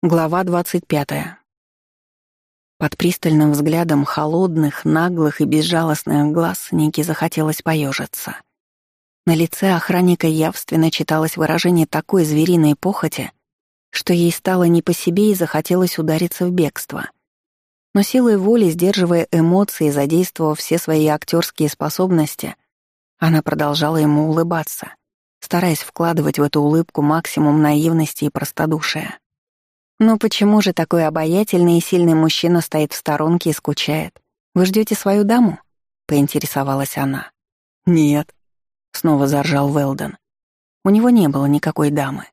Глава 25. Под пристальным взглядом холодных, наглых и безжалостных глаз Нике захотелось поежиться. На лице охранника явственно читалось выражение такой звериной похоти, что ей стало не по себе и захотелось удариться в бегство. Но силой воли, сдерживая эмоции, задействовав все свои актерские способности, она продолжала ему улыбаться, стараясь вкладывать в эту улыбку максимум наивности и простодушия. Но почему же такой обаятельный и сильный мужчина стоит в сторонке и скучает? Вы ждете свою даму? поинтересовалась она. Нет, снова заржал Велден. У него не было никакой дамы.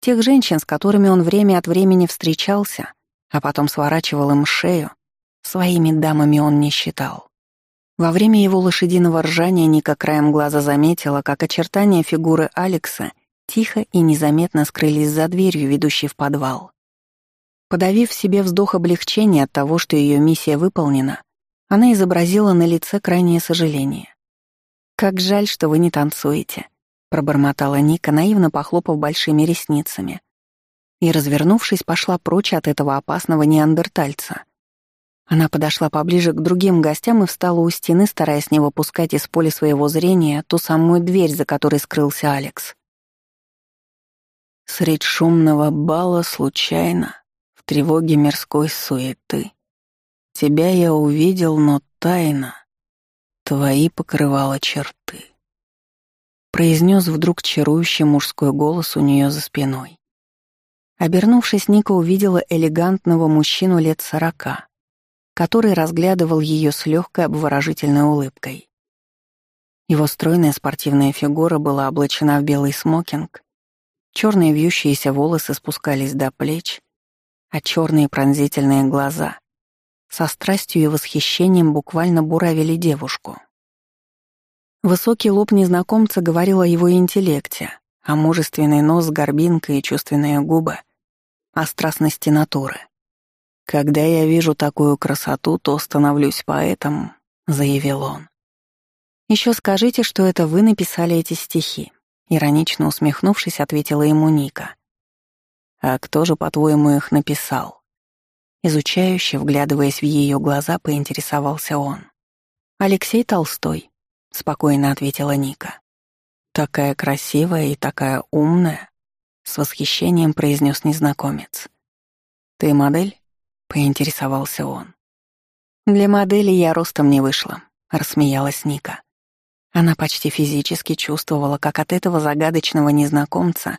Тех женщин, с которыми он время от времени встречался, а потом сворачивал им шею, своими дамами он не считал. Во время его лошадиного ржания Ника краем глаза заметила, как очертания фигуры Алекса тихо и незаметно скрылись за дверью, ведущей в подвал. Подавив себе вздох облегчения от того, что ее миссия выполнена, она изобразила на лице крайнее сожаление. «Как жаль, что вы не танцуете», — пробормотала Ника, наивно похлопав большими ресницами. И, развернувшись, пошла прочь от этого опасного неандертальца. Она подошла поближе к другим гостям и встала у стены, стараясь не выпускать из поля своего зрения ту самую дверь, за которой скрылся Алекс. Средь шумного бала случайно тревоге мирской суеты. Тебя я увидел, но тайно. Твои покрывала черты. Произнес вдруг чарующий мужской голос у нее за спиной. Обернувшись, Ника увидела элегантного мужчину лет сорока, который разглядывал ее с легкой обворожительной улыбкой. Его стройная спортивная фигура была облачена в белый смокинг, черные вьющиеся волосы спускались до плеч, а черные пронзительные глаза со страстью и восхищением буквально буравили девушку. Высокий лоб незнакомца говорил о его интеллекте, а мужественный нос с горбинкой и чувственные губы — о страстности натуры. «Когда я вижу такую красоту, то становлюсь поэтом», — заявил он. «Еще скажите, что это вы написали эти стихи», — иронично усмехнувшись, ответила ему Ника. А кто же, по-твоему, их написал? Изучающе, вглядываясь в ее глаза, поинтересовался он. «Алексей Толстой», — спокойно ответила Ника. «Такая красивая и такая умная», — с восхищением произнес незнакомец. «Ты модель?» — поинтересовался он. «Для модели я ростом не вышла», — рассмеялась Ника. Она почти физически чувствовала, как от этого загадочного незнакомца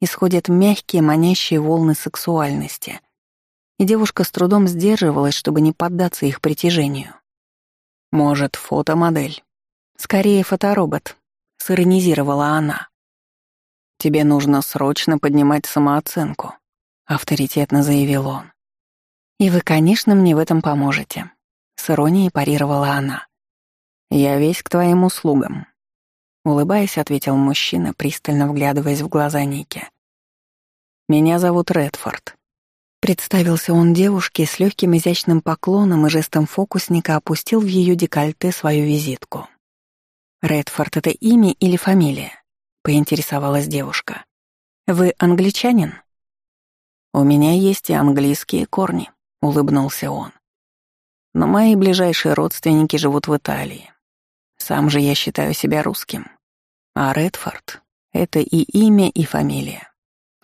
исходят мягкие, манящие волны сексуальности, и девушка с трудом сдерживалась, чтобы не поддаться их притяжению. «Может, фотомодель?» «Скорее фоторобот», — сиронизировала она. «Тебе нужно срочно поднимать самооценку», — авторитетно заявил он. «И вы, конечно, мне в этом поможете», — с иронией парировала она. «Я весь к твоим услугам», Улыбаясь, ответил мужчина, пристально вглядываясь в глаза Ники. «Меня зовут Редфорд». Представился он девушке с легким изящным поклоном и жестом фокусника опустил в ее декольте свою визитку. «Редфорд — это имя или фамилия?» — поинтересовалась девушка. «Вы англичанин?» «У меня есть и английские корни», — улыбнулся он. «Но мои ближайшие родственники живут в Италии. Сам же я считаю себя русским. А Редфорд — это и имя, и фамилия.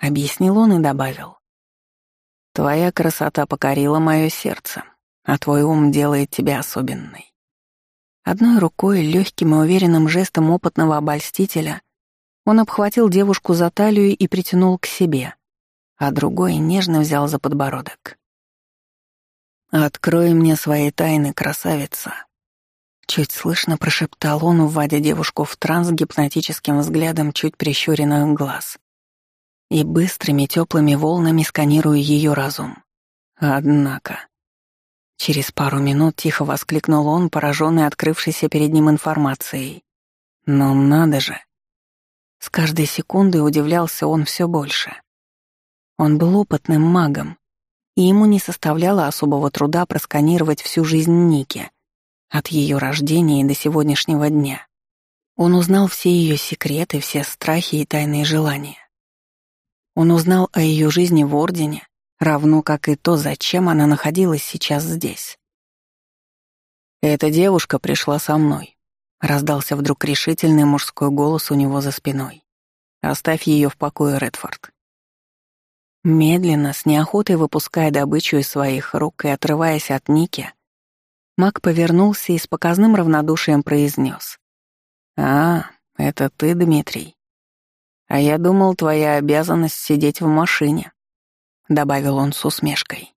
Объяснил он и добавил. Твоя красота покорила мое сердце, а твой ум делает тебя особенной. Одной рукой, легким и уверенным жестом опытного обольстителя, он обхватил девушку за талию и притянул к себе, а другой нежно взял за подбородок. «Открой мне свои тайны, красавица», Чуть слышно прошептал он, вводя девушку в транс гипнотическим взглядом чуть прищуренных глаз. И быстрыми теплыми волнами сканируя ее разум. Однако... Через пару минут тихо воскликнул он, пораженный открывшейся перед ним информацией. «Но надо же!» С каждой секундой удивлялся он все больше. Он был опытным магом, и ему не составляло особого труда просканировать всю жизнь Ники — от ее рождения и до сегодняшнего дня. Он узнал все ее секреты, все страхи и тайные желания. Он узнал о ее жизни в Ордене, равно как и то, зачем она находилась сейчас здесь. «Эта девушка пришла со мной», — раздался вдруг решительный мужской голос у него за спиной. «Оставь ее в покое, Редфорд». Медленно, с неохотой выпуская добычу из своих рук и отрываясь от Ники, Мак повернулся и с показным равнодушием произнес: «А, это ты, Дмитрий. А я думал, твоя обязанность сидеть в машине», — добавил он с усмешкой.